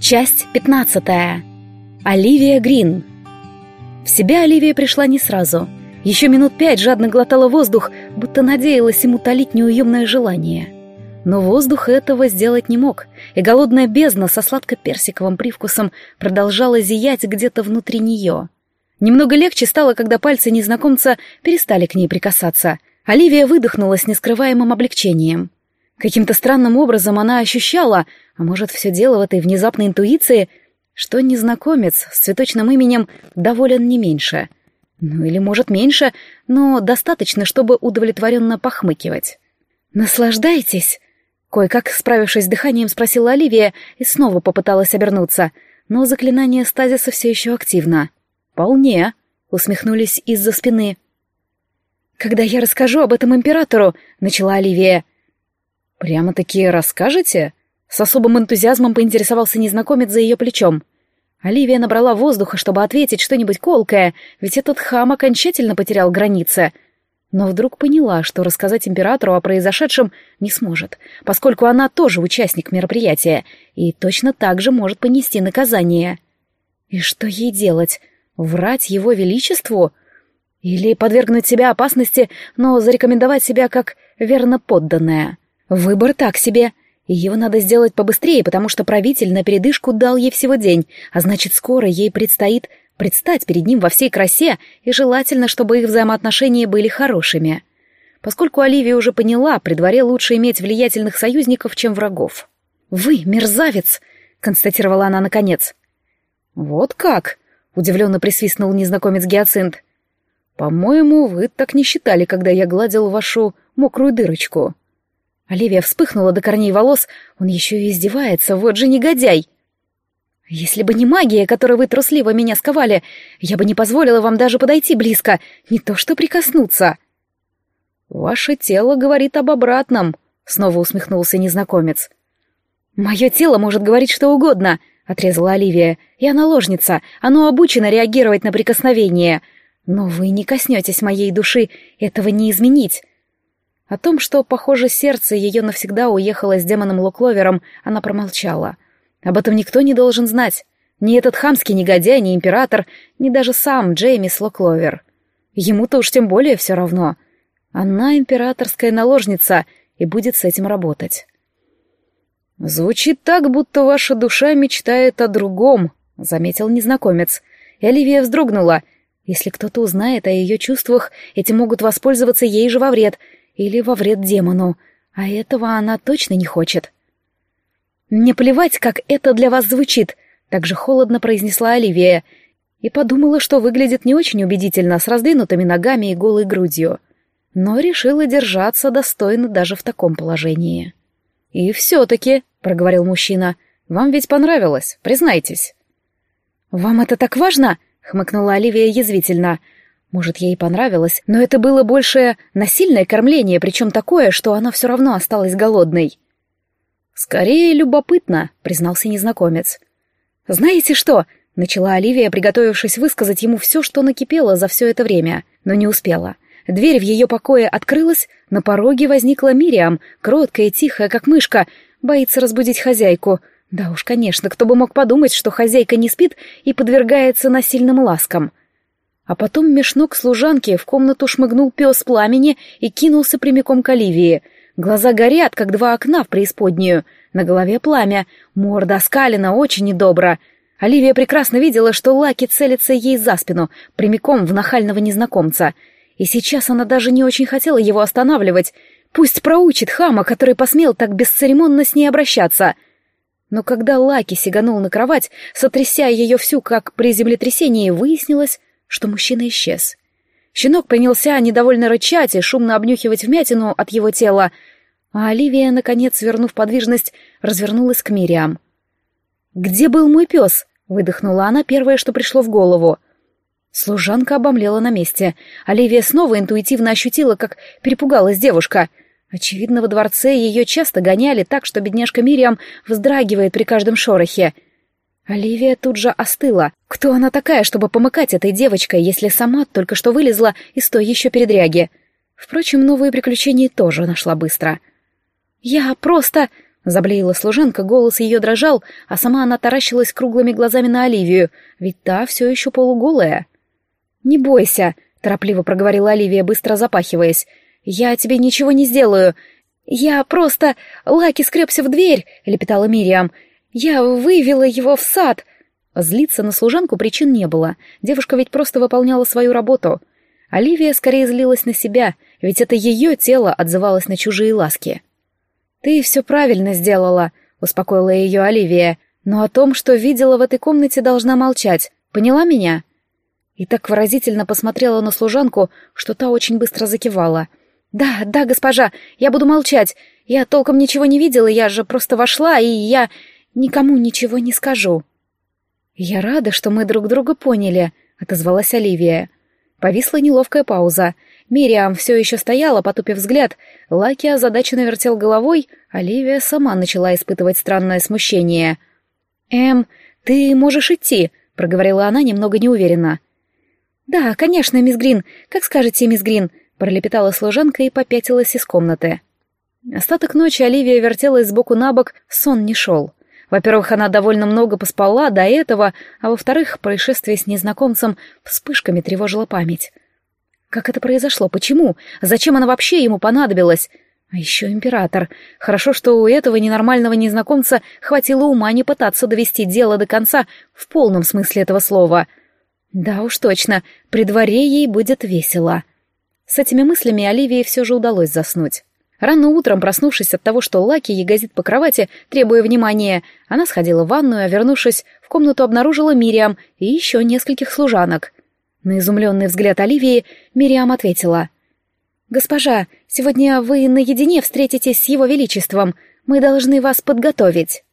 Часть пятнадцатая. Оливия Грин. В себя Оливия пришла не сразу. Еще минут пять жадно глотала воздух, будто надеялась ему утолить неуемное желание. Но воздух этого сделать не мог, и голодная бездна со сладко-персиковым привкусом продолжала зиять где-то внутри нее. Немного легче стало, когда пальцы незнакомца перестали к ней прикасаться. Оливия выдохнула с нескрываемым облегчением. Каким-то странным образом она ощущала, а может, все дело в этой внезапной интуиции, что незнакомец с цветочным именем доволен не меньше. Ну или, может, меньше, но достаточно, чтобы удовлетворенно похмыкивать. «Наслаждайтесь!» Кое-как, справившись с дыханием, спросила Оливия и снова попыталась обернуться, но заклинание стазиса все еще активно. «Вполне», — усмехнулись из-за спины. «Когда я расскажу об этом императору», — начала Оливия. «Прямо-таки расскажете?» С особым энтузиазмом поинтересовался незнакомец за ее плечом. Оливия набрала воздуха, чтобы ответить что-нибудь колкое, ведь этот хам окончательно потерял границы. Но вдруг поняла, что рассказать императору о произошедшем не сможет, поскольку она тоже участник мероприятия и точно так же может понести наказание. И что ей делать? Врать его величеству? Или подвергнуть себя опасности, но зарекомендовать себя как верно подданная? Выбор так себе. Его надо сделать побыстрее, потому что правитель на передышку дал ей всего день, а значит, скоро ей предстоит предстать перед ним во всей красе, и желательно, чтобы их взаимоотношения были хорошими. Поскольку Оливия уже поняла, при дворе лучше иметь влиятельных союзников, чем врагов. «Вы мерзавец!» — констатировала она наконец. «Вот как?» Удивленно присвистнул незнакомец Гиацинт. «По-моему, вы так не считали, когда я гладил вашу мокрую дырочку». Оливия вспыхнула до корней волос. Он еще и издевается, вот же негодяй. «Если бы не магия, которой вы трусливо меня сковали, я бы не позволила вам даже подойти близко, не то что прикоснуться». «Ваше тело говорит об обратном», — снова усмехнулся незнакомец. «Мое тело может говорить что угодно», отрезала Оливия. «Я наложница, оно обучено реагировать на прикосновение. Но вы не коснетесь моей души, этого не изменить». О том, что, похоже, сердце ее навсегда уехало с демоном Лукловером, она промолчала. Об этом никто не должен знать. Ни этот хамский негодяй, ни император, ни даже сам Джеймис Лукловер. Ему-то уж тем более все равно. Она императорская наложница и будет с этим работать. «Звучит так, будто ваша душа мечтает о другом», — заметил незнакомец. И Оливия вздрогнула. Если кто-то узнает о ее чувствах, эти могут воспользоваться ей же во вред, или во вред демону, а этого она точно не хочет. «Мне плевать, как это для вас звучит», — так же холодно произнесла Оливия, и подумала, что выглядит не очень убедительно с раздвинутыми ногами и голой грудью, но решила держаться достойно даже в таком положении. «И все-таки», — проговорил мужчина, — «вам ведь понравилось, признайтесь». «Вам это так важно?» — хмыкнула Оливия язвительно. Может, ей понравилось, но это было больше насильное кормление, причем такое, что она все равно осталась голодной. «Скорее любопытно», — признался незнакомец. «Знаете что?» — начала Оливия, приготовившись высказать ему все, что накипело за все это время, но не успела. Дверь в ее покое открылась, на пороге возникла Мириам, кроткая тихая, как мышка, боится разбудить хозяйку. Да уж, конечно, кто бы мог подумать, что хозяйка не спит и подвергается насильным ласкам. А потом меж ног служанки в комнату шмыгнул пес пламени и кинулся прямиком к Оливии. Глаза горят, как два окна в преисподнюю. На голове пламя, морда оскалена, очень недобро. Оливия прекрасно видела, что Лаки целится ей за спину, прямиком в нахального незнакомца — и сейчас она даже не очень хотела его останавливать. Пусть проучит хама, который посмел так бесцеремонно с ней обращаться. Но когда Лаки сиганул на кровать, сотряся ее всю, как при землетрясении, выяснилось, что мужчина исчез. Щенок принялся недовольно рычать и шумно обнюхивать вмятину от его тела, а Оливия, наконец, вернув подвижность, развернулась к Мириам. «Где был мой пес?» — выдохнула она первое, что пришло в голову — Служанка обомлела на месте. Оливия снова интуитивно ощутила, как перепугалась девушка. Очевидно, во дворце ее часто гоняли так, что бедняжка Мириам вздрагивает при каждом шорохе. Оливия тут же остыла. Кто она такая, чтобы помыкать этой девочкой, если сама только что вылезла из той еще передряги? Впрочем, новые приключения тоже нашла быстро. «Я просто...» — Заблеяла служанка, голос ее дрожал, а сама она таращилась круглыми глазами на Оливию, ведь та все еще полуголая. «Не бойся», — торопливо проговорила Оливия, быстро запахиваясь. «Я тебе ничего не сделаю. Я просто... Лаки скребся в дверь», — лепетала Мириам. «Я вывела его в сад». Злиться на служанку причин не было. Девушка ведь просто выполняла свою работу. Оливия скорее злилась на себя, ведь это ее тело отзывалось на чужие ласки. «Ты все правильно сделала», — успокоила ее Оливия, «но о том, что видела в этой комнате, должна молчать. Поняла меня?» И так выразительно посмотрела на служанку, что та очень быстро закивала. «Да, да, госпожа, я буду молчать. Я толком ничего не видела, я же просто вошла, и я никому ничего не скажу». «Я рада, что мы друг друга поняли», — отозвалась Оливия. Повисла неловкая пауза. Мириам все еще стояла, потупив взгляд. Лаки озадаченно вертел головой. Оливия сама начала испытывать странное смущение. «Эм, ты можешь идти», — проговорила она немного неуверенно. «Да, конечно, мисс Грин. Как скажете, мисс Грин», — пролепетала служанка и попятилась из комнаты. Остаток ночи Оливия вертелась сбоку на бок, сон не шел. Во-первых, она довольно много поспала до этого, а во-вторых, происшествие с незнакомцем вспышками тревожило память. Как это произошло? Почему? Зачем она вообще ему понадобилась? А еще император. Хорошо, что у этого ненормального незнакомца хватило ума не пытаться довести дело до конца в полном смысле этого слова. Да уж точно, при дворе ей будет весело. С этими мыслями Оливии все же удалось заснуть. Рано утром, проснувшись от того, что Лаки ягозит по кровати, требуя внимания, она сходила в ванную, а вернувшись в комнату, обнаружила Мириам и еще нескольких служанок — на изумленный взгляд Оливии Мириам ответила. «Госпожа, сегодня вы наедине встретитесь с его величеством. Мы должны вас подготовить».